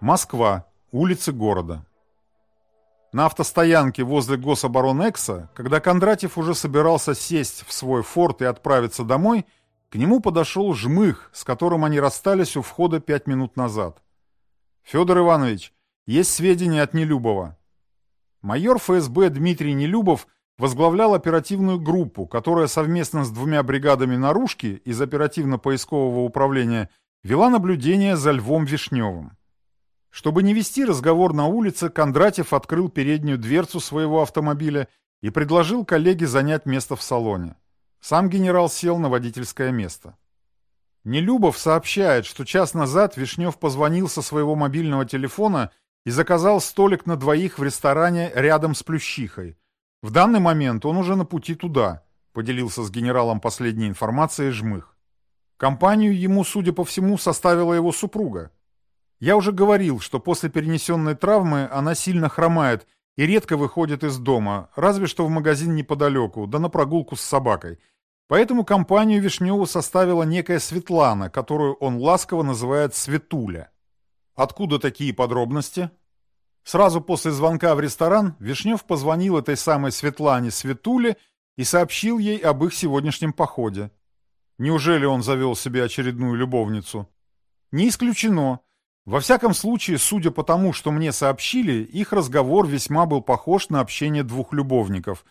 Москва. Улицы города. На автостоянке возле гособоронэкса, когда Кондратьев уже собирался сесть в свой форт и отправиться домой, к нему подошел Жмых, с которым они расстались у входа пять минут назад. «Федор Иванович, есть сведения от Нелюбова». Майор ФСБ Дмитрий Нелюбов возглавлял оперативную группу, которая совместно с двумя бригадами наружки из оперативно-поискового управления вела наблюдение за Львом Вишневым. Чтобы не вести разговор на улице, Кондратьев открыл переднюю дверцу своего автомобиля и предложил коллеге занять место в салоне. Сам генерал сел на водительское место. Нелюбов сообщает, что час назад Вишнев позвонил со своего мобильного телефона и заказал столик на двоих в ресторане рядом с Плющихой. В данный момент он уже на пути туда, поделился с генералом последней информацией Жмых. Компанию ему, судя по всему, составила его супруга. Я уже говорил, что после перенесенной травмы она сильно хромает и редко выходит из дома, разве что в магазин неподалеку, да на прогулку с собакой. Поэтому компанию Вишневу составила некая Светлана, которую он ласково называет Светуля. Откуда такие подробности? Сразу после звонка в ресторан Вишнев позвонил этой самой Светлане Светуле и сообщил ей об их сегодняшнем походе. Неужели он завел себе очередную любовницу? Не исключено. Во всяком случае, судя по тому, что мне сообщили, их разговор весьма был похож на общение двух любовников.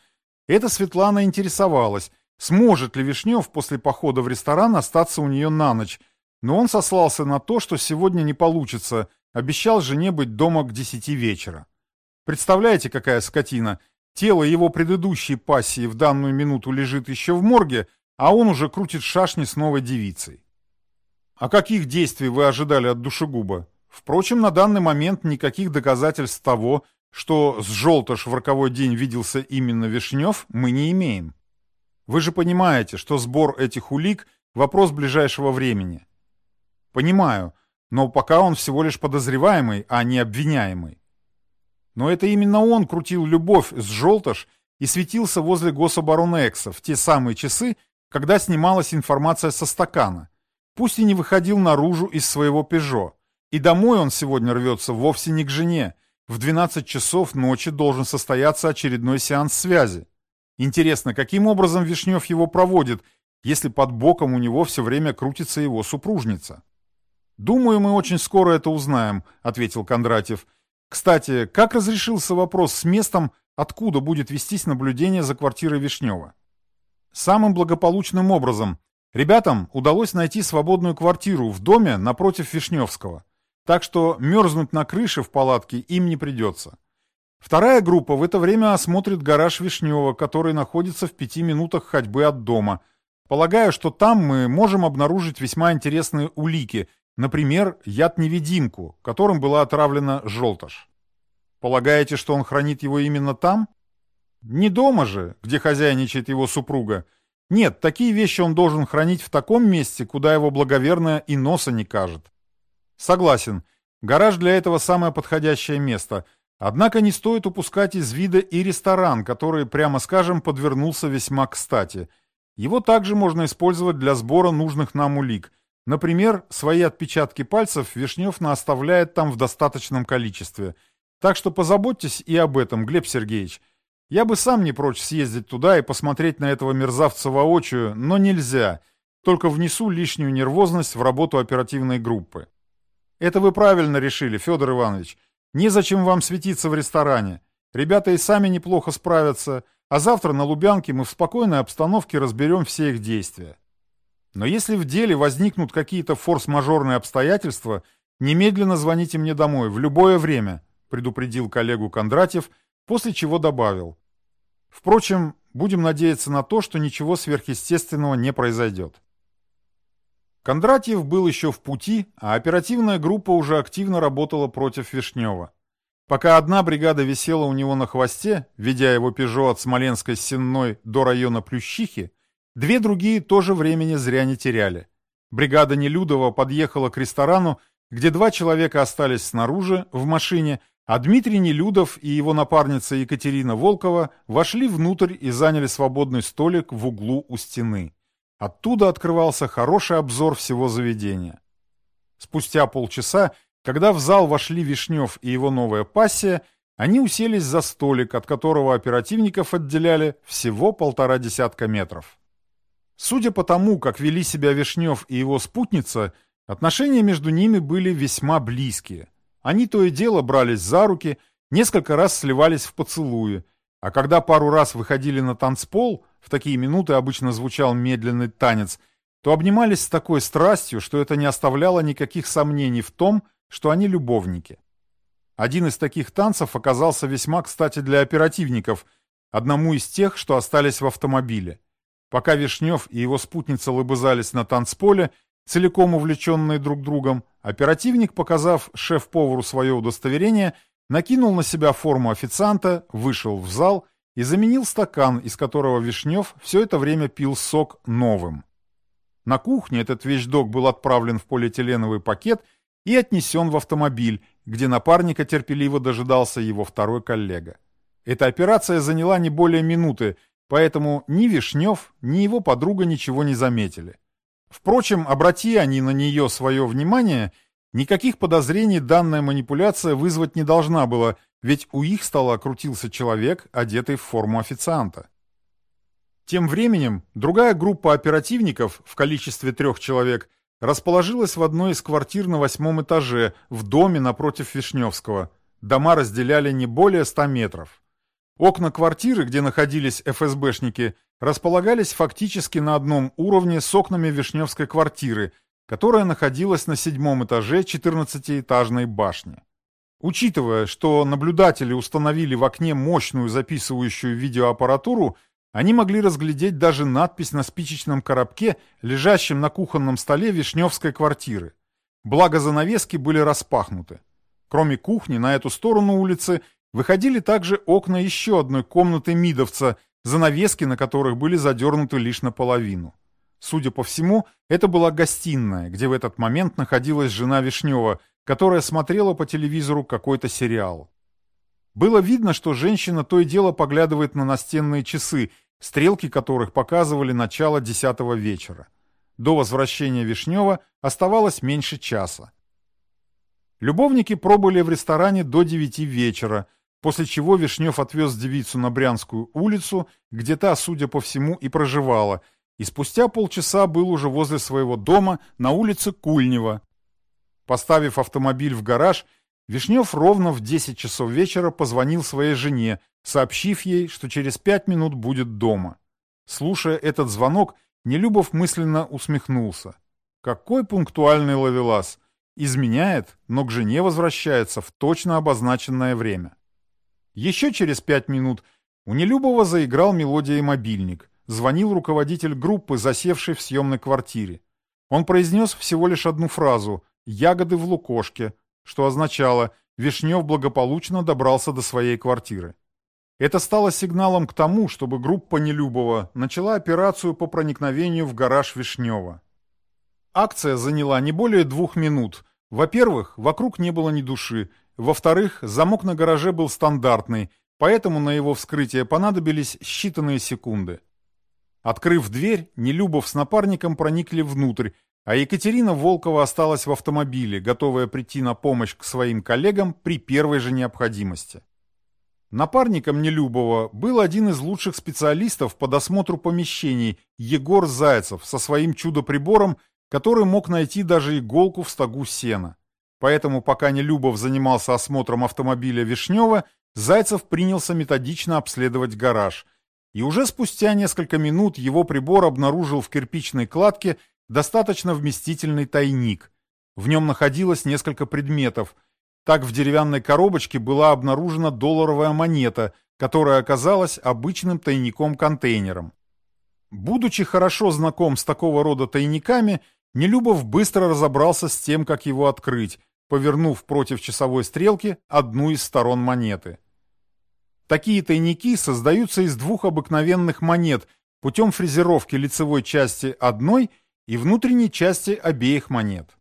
Эта Светлана интересовалась, сможет ли Вишнев после похода в ресторан остаться у нее на ночь, но он сослался на то, что сегодня не получится, обещал жене быть дома к десяти вечера. Представляете, какая скотина? Тело его предыдущей пассии в данную минуту лежит еще в морге, а он уже крутит шашни с новой девицей. А каких действий вы ожидали от душегуба? Впрочем, на данный момент никаких доказательств того, что с роковой день виделся именно Вишнев, мы не имеем. Вы же понимаете, что сбор этих улик – вопрос ближайшего времени. Понимаю, но пока он всего лишь подозреваемый, а не обвиняемый. Но это именно он крутил любовь с Желтыш и светился возле гособоронэкса в те самые часы, когда снималась информация со стакана – Пусть и не выходил наружу из своего «Пежо». И домой он сегодня рвется вовсе не к жене. В 12 часов ночи должен состояться очередной сеанс связи. Интересно, каким образом Вишнев его проводит, если под боком у него все время крутится его супружница? «Думаю, мы очень скоро это узнаем», — ответил Кондратьев. «Кстати, как разрешился вопрос с местом, откуда будет вестись наблюдение за квартирой Вишнева?» «Самым благополучным образом», Ребятам удалось найти свободную квартиру в доме напротив Вишневского, так что мерзнуть на крыше в палатке им не придется. Вторая группа в это время осмотрит гараж Вишнева, который находится в пяти минутах ходьбы от дома. Полагаю, что там мы можем обнаружить весьма интересные улики, например, яд-невидимку, которым была отравлена желтош. Полагаете, что он хранит его именно там? Не дома же, где хозяйничает его супруга, нет, такие вещи он должен хранить в таком месте, куда его благоверная и носа не кажет. Согласен, гараж для этого самое подходящее место. Однако не стоит упускать из вида и ресторан, который, прямо скажем, подвернулся весьма кстати. Его также можно использовать для сбора нужных нам улик. Например, свои отпечатки пальцев Вишнев оставляет там в достаточном количестве. Так что позаботьтесь и об этом, Глеб Сергеевич. Я бы сам не прочь съездить туда и посмотреть на этого мерзавца воочию, но нельзя. Только внесу лишнюю нервозность в работу оперативной группы. Это вы правильно решили, Федор Иванович. Незачем вам светиться в ресторане. Ребята и сами неплохо справятся, а завтра на Лубянке мы в спокойной обстановке разберем все их действия. Но если в деле возникнут какие-то форс-мажорные обстоятельства, немедленно звоните мне домой в любое время, предупредил коллегу Кондратьев, после чего добавил. Впрочем, будем надеяться на то, что ничего сверхъестественного не произойдет. Кондратьев был еще в пути, а оперативная группа уже активно работала против Вишнева. Пока одна бригада висела у него на хвосте, ведя его «Пежо» от Смоленской Сенной до района Плющихи, две другие тоже времени зря не теряли. Бригада Нелюдова подъехала к ресторану, где два человека остались снаружи, в машине, а Дмитрий Нелюдов и его напарница Екатерина Волкова вошли внутрь и заняли свободный столик в углу у стены. Оттуда открывался хороший обзор всего заведения. Спустя полчаса Когда в зал вошли Вишнев и его новая пассия, они уселись за столик, от которого оперативников отделяли всего полтора десятка метров. Судя по тому, как вели себя Вишнев и его спутница, отношения между ними были весьма близкие. Они то и дело брались за руки, несколько раз сливались в поцелуи, а когда пару раз выходили на танцпол, в такие минуты обычно звучал медленный танец, то обнимались с такой страстью, что это не оставляло никаких сомнений в том, что они любовники. Один из таких танцев оказался весьма кстати для оперативников, одному из тех, что остались в автомобиле. Пока Вишнев и его спутница лыбызались на танцполе, целиком увлеченные друг другом, оперативник, показав шеф-повару свое удостоверение, накинул на себя форму официанта, вышел в зал и заменил стакан, из которого Вишнев все это время пил сок новым. На кухне этот вещдок был отправлен в полиэтиленовый пакет и отнесен в автомобиль, где напарника терпеливо дожидался его второй коллега. Эта операция заняла не более минуты, поэтому ни Вишнев, ни его подруга ничего не заметили. Впрочем, обрати они на нее свое внимание, никаких подозрений данная манипуляция вызвать не должна была, ведь у их стола крутился человек, одетый в форму официанта. Тем временем другая группа оперативников в количестве трех человек расположилась в одной из квартир на восьмом этаже, в доме напротив Вишневского. Дома разделяли не более ста метров. Окна квартиры, где находились ФСБшники, располагались фактически на одном уровне с окнами Вишневской квартиры, которая находилась на седьмом этаже 14-этажной башни. Учитывая, что наблюдатели установили в окне мощную записывающую видеоаппаратуру, они могли разглядеть даже надпись на спичечном коробке, лежащем на кухонном столе Вишневской квартиры. Благо занавески были распахнуты. Кроме кухни, на эту сторону улицы выходили также окна еще одной комнаты Мидовца, занавески на которых были задернуты лишь наполовину. Судя по всему, это была гостиная, где в этот момент находилась жена Вишнева, которая смотрела по телевизору какой-то сериал. Было видно, что женщина то и дело поглядывает на настенные часы, стрелки которых показывали начало десятого вечера. До возвращения Вишнева оставалось меньше часа. Любовники пробыли в ресторане до девяти вечера, после чего Вишнев отвез девицу на Брянскую улицу, где та, судя по всему, и проживала, и спустя полчаса был уже возле своего дома на улице Кульнева. Поставив автомобиль в гараж, Вишнев ровно в 10 часов вечера позвонил своей жене, сообщив ей, что через пять минут будет дома. Слушая этот звонок, Нелюбов мысленно усмехнулся. Какой пунктуальный ловелас! Изменяет, но к жене возвращается в точно обозначенное время. Еще через пять минут у Нелюбова заиграл мелодия мобильник. Звонил руководитель группы, засевший в съемной квартире. Он произнес всего лишь одну фразу «ягоды в лукошке», что означало Вишнев благополучно добрался до своей квартиры. Это стало сигналом к тому, чтобы группа Нелюбова начала операцию по проникновению в гараж Вишнева. Акция заняла не более двух минут. Во-первых, вокруг не было ни души. Во-вторых, замок на гараже был стандартный, поэтому на его вскрытие понадобились считанные секунды. Открыв дверь, Нелюбов с напарником проникли внутрь, а Екатерина Волкова осталась в автомобиле, готовая прийти на помощь к своим коллегам при первой же необходимости. Напарником Нелюбова был один из лучших специалистов по досмотру помещений Егор Зайцев со своим чудо-прибором, который мог найти даже иголку в стогу сена. Поэтому пока Нелюбов занимался осмотром автомобиля Вишнева, Зайцев принялся методично обследовать гараж. И уже спустя несколько минут его прибор обнаружил в кирпичной кладке достаточно вместительный тайник. В нем находилось несколько предметов. Так в деревянной коробочке была обнаружена долларовая монета, которая оказалась обычным тайником-контейнером. Будучи хорошо знаком с такого рода тайниками, Нелюбов быстро разобрался с тем, как его открыть, повернув против часовой стрелки одну из сторон монеты. Такие тайники создаются из двух обыкновенных монет путем фрезеровки лицевой части одной и внутренней части обеих монет.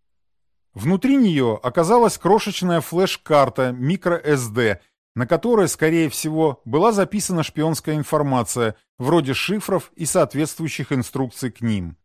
Внутри нее оказалась крошечная флеш-карта microSD, на которой, скорее всего, была записана шпионская информация, вроде шифров и соответствующих инструкций к ним.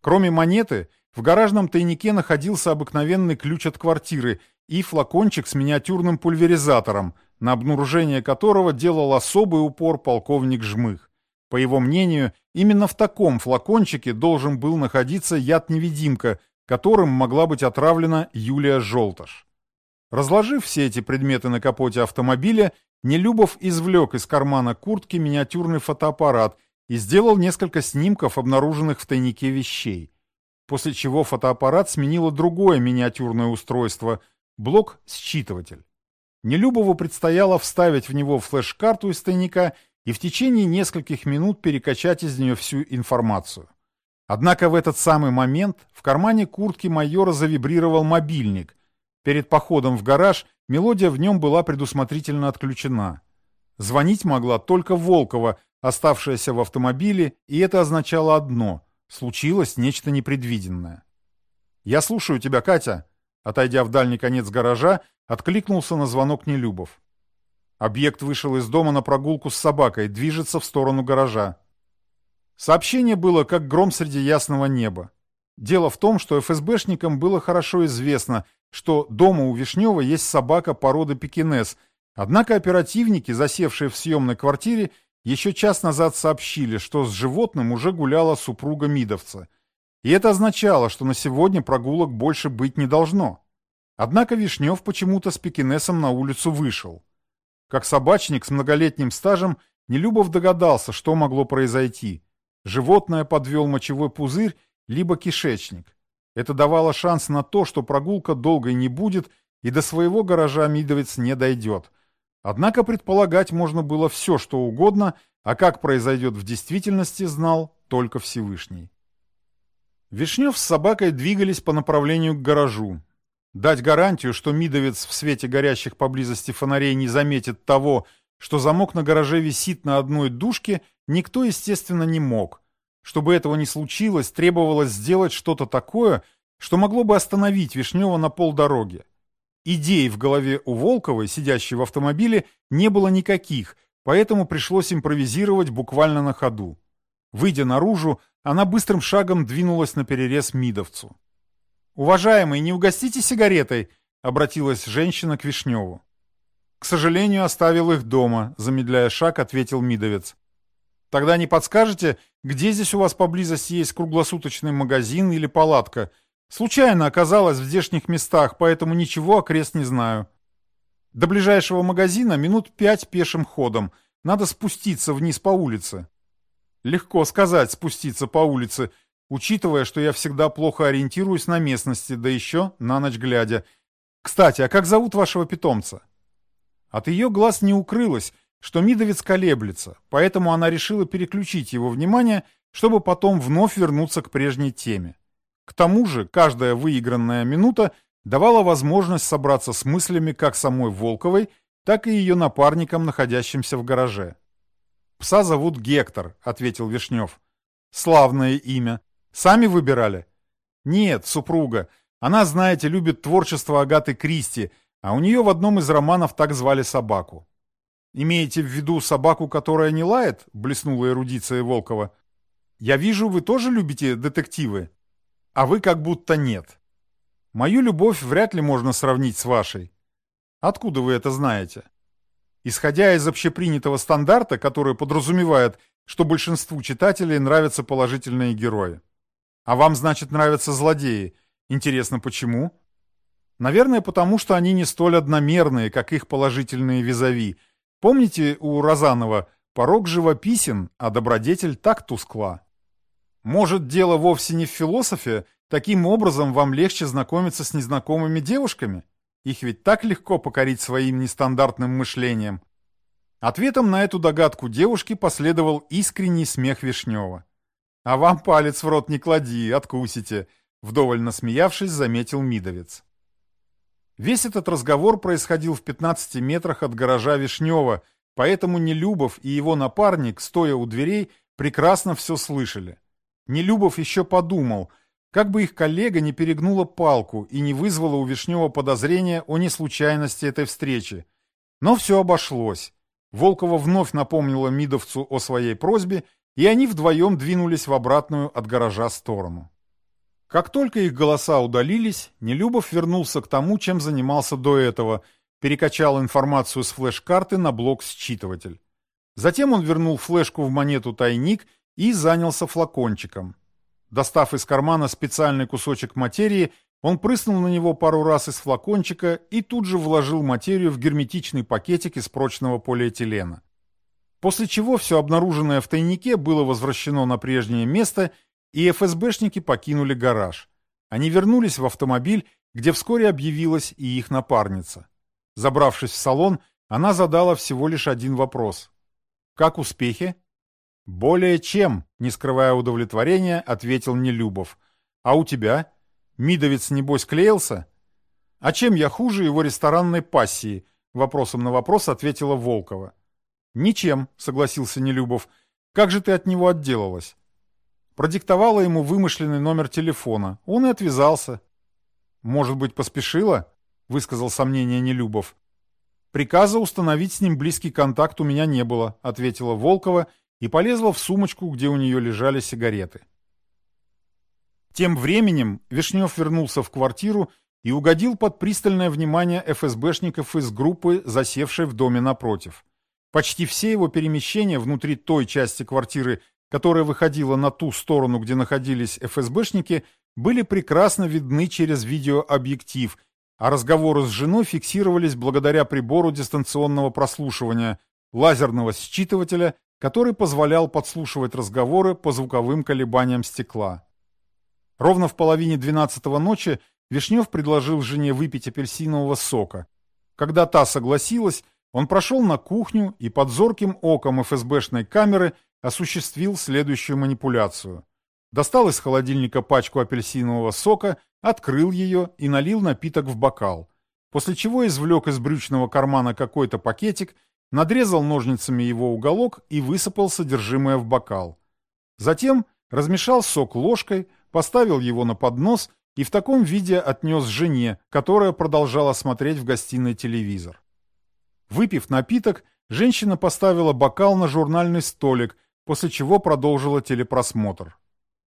Кроме монеты, в гаражном тайнике находился обыкновенный ключ от квартиры, и флакончик с миниатюрным пульверизатором, на обнаружение которого делал особый упор полковник Жмых. По его мнению, именно в таком флакончике должен был находиться яд-невидимка, которым могла быть отравлена Юлия Желташ. Разложив все эти предметы на капоте автомобиля, Нелюбов извлек из кармана куртки миниатюрный фотоаппарат и сделал несколько снимков, обнаруженных в тайнике вещей. После чего фотоаппарат сменило другое миниатюрное устройство – блок-считыватель. Нелюбову предстояло вставить в него флеш-карту из тайника и в течение нескольких минут перекачать из нее всю информацию. Однако в этот самый момент в кармане куртки майора завибрировал мобильник. Перед походом в гараж мелодия в нем была предусмотрительно отключена. Звонить могла только Волкова, оставшаяся в автомобиле, и это означало одно – случилось нечто непредвиденное. «Я слушаю тебя, Катя», отойдя в дальний конец гаража, откликнулся на звонок Нелюбов. Объект вышел из дома на прогулку с собакой, движется в сторону гаража. Сообщение было как гром среди ясного неба. Дело в том, что ФСБшникам было хорошо известно, что дома у Вишнева есть собака породы пекинес, однако оперативники, засевшие в съемной квартире, еще час назад сообщили, что с животным уже гуляла супруга Мидовца. И это означало, что на сегодня прогулок больше быть не должно. Однако Вишнев почему-то с пекинесом на улицу вышел. Как собачник с многолетним стажем, Нелюбов догадался, что могло произойти. Животное подвел мочевой пузырь, либо кишечник. Это давало шанс на то, что прогулка долгой не будет и до своего гаража Мидовец не дойдет. Однако предполагать можно было все, что угодно, а как произойдет в действительности, знал только Всевышний. Вишнев с собакой двигались по направлению к гаражу. Дать гарантию, что Мидовец в свете горящих поблизости фонарей не заметит того, что замок на гараже висит на одной дужке, никто, естественно, не мог. Чтобы этого не случилось, требовалось сделать что-то такое, что могло бы остановить Вишнева на полдороги. Идей в голове у Волковой, сидящей в автомобиле, не было никаких, поэтому пришлось импровизировать буквально на ходу. Выйдя наружу, она быстрым шагом двинулась на перерез Мидовцу. «Уважаемый, не угостите сигаретой?» — обратилась женщина к Вишневу. «К сожалению, оставил их дома», — замедляя шаг, ответил Мидовец. «Тогда не подскажете, где здесь у вас поблизости есть круглосуточный магазин или палатка? Случайно оказалась в здешних местах, поэтому ничего окрест не знаю. До ближайшего магазина минут пять пешим ходом. Надо спуститься вниз по улице». «Легко сказать, спуститься по улице», учитывая, что я всегда плохо ориентируюсь на местности, да еще на ночь глядя. Кстати, а как зовут вашего питомца? От ее глаз не укрылось, что Мидовец колеблется, поэтому она решила переключить его внимание, чтобы потом вновь вернуться к прежней теме. К тому же, каждая выигранная минута давала возможность собраться с мыслями как самой Волковой, так и ее напарникам, находящимся в гараже. «Пса зовут Гектор», — ответил Вишнев. «Славное имя. Сами выбирали? Нет, супруга. Она, знаете, любит творчество Агаты Кристи, а у нее в одном из романов так звали собаку. Имеете в виду собаку, которая не лает? Блеснула эрудиция Волкова. Я вижу, вы тоже любите детективы. А вы как будто нет. Мою любовь вряд ли можно сравнить с вашей. Откуда вы это знаете? Исходя из общепринятого стандарта, который подразумевает, что большинству читателей нравятся положительные герои. А вам, значит, нравятся злодеи. Интересно, почему? Наверное, потому что они не столь одномерные, как их положительные визави. Помните у Розанова «Порог живописен, а добродетель так тускла». Может, дело вовсе не в философе, таким образом вам легче знакомиться с незнакомыми девушками? Их ведь так легко покорить своим нестандартным мышлением. Ответом на эту догадку девушки последовал искренний смех Вишнева. «А вам палец в рот не клади, откусите», — вдоволь насмеявшись, заметил Мидовец. Весь этот разговор происходил в 15 метрах от гаража Вишнева, поэтому Нелюбов и его напарник, стоя у дверей, прекрасно все слышали. Нелюбов еще подумал, как бы их коллега не перегнула палку и не вызвала у Вишнева подозрения о неслучайности этой встречи. Но все обошлось. Волкова вновь напомнила Мидовцу о своей просьбе и они вдвоем двинулись в обратную от гаража сторону. Как только их голоса удалились, Нелюбов вернулся к тому, чем занимался до этого, перекачал информацию с флеш-карты на блок-считыватель. Затем он вернул флешку в монету тайник и занялся флакончиком. Достав из кармана специальный кусочек материи, он прыснул на него пару раз из флакончика и тут же вложил материю в герметичный пакетик из прочного полиэтилена. После чего все обнаруженное в тайнике было возвращено на прежнее место – и ФСБшники покинули гараж. Они вернулись в автомобиль, где вскоре объявилась и их напарница. Забравшись в салон, она задала всего лишь один вопрос. «Как успехи?» «Более чем», — не скрывая удовлетворения, ответил Нелюбов. «А у тебя? Мидовец, небось, клеился?» «А чем я хуже его ресторанной пассии?» — вопросом на вопрос ответила Волкова. «Ничем», — согласился Нелюбов. «Как же ты от него отделалась?» Продиктовала ему вымышленный номер телефона. Он и отвязался. «Может быть, поспешила?» — высказал сомнение Нелюбов. «Приказа установить с ним близкий контакт у меня не было», — ответила Волкова и полезла в сумочку, где у нее лежали сигареты. Тем временем Вишнев вернулся в квартиру и угодил под пристальное внимание ФСБшников из группы, засевшей в доме напротив. Почти все его перемещения внутри той части квартиры, которая выходила на ту сторону, где находились ФСБшники, были прекрасно видны через видеообъектив, а разговоры с женой фиксировались благодаря прибору дистанционного прослушивания, лазерного считывателя, который позволял подслушивать разговоры по звуковым колебаниям стекла. Ровно в половине двенадцатого ночи Вишнев предложил жене выпить апельсинового сока. Когда та согласилась, он прошел на кухню и под зорким оком ФСБшной камеры осуществил следующую манипуляцию. Достал из холодильника пачку апельсинового сока, открыл ее и налил напиток в бокал, после чего извлек из брючного кармана какой-то пакетик, надрезал ножницами его уголок и высыпал содержимое в бокал. Затем размешал сок ложкой, поставил его на поднос и в таком виде отнес жене, которая продолжала смотреть в гостиной телевизор. Выпив напиток, женщина поставила бокал на журнальный столик после чего продолжила телепросмотр.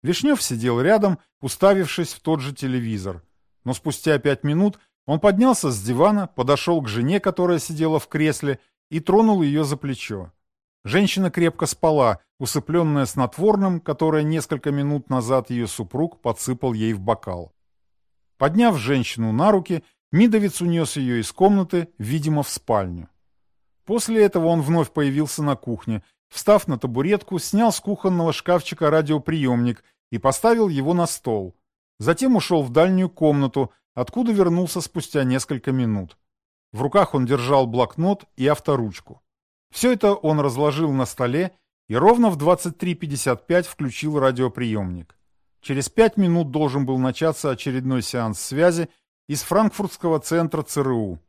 Вишнев сидел рядом, уставившись в тот же телевизор. Но спустя пять минут он поднялся с дивана, подошел к жене, которая сидела в кресле, и тронул ее за плечо. Женщина крепко спала, усыпленная снотворным, которое несколько минут назад ее супруг подсыпал ей в бокал. Подняв женщину на руки, Мидовец унес ее из комнаты, видимо, в спальню. После этого он вновь появился на кухне Встав на табуретку, снял с кухонного шкафчика радиоприемник и поставил его на стол. Затем ушел в дальнюю комнату, откуда вернулся спустя несколько минут. В руках он держал блокнот и авторучку. Все это он разложил на столе и ровно в 23.55 включил радиоприемник. Через пять минут должен был начаться очередной сеанс связи из франкфуртского центра ЦРУ.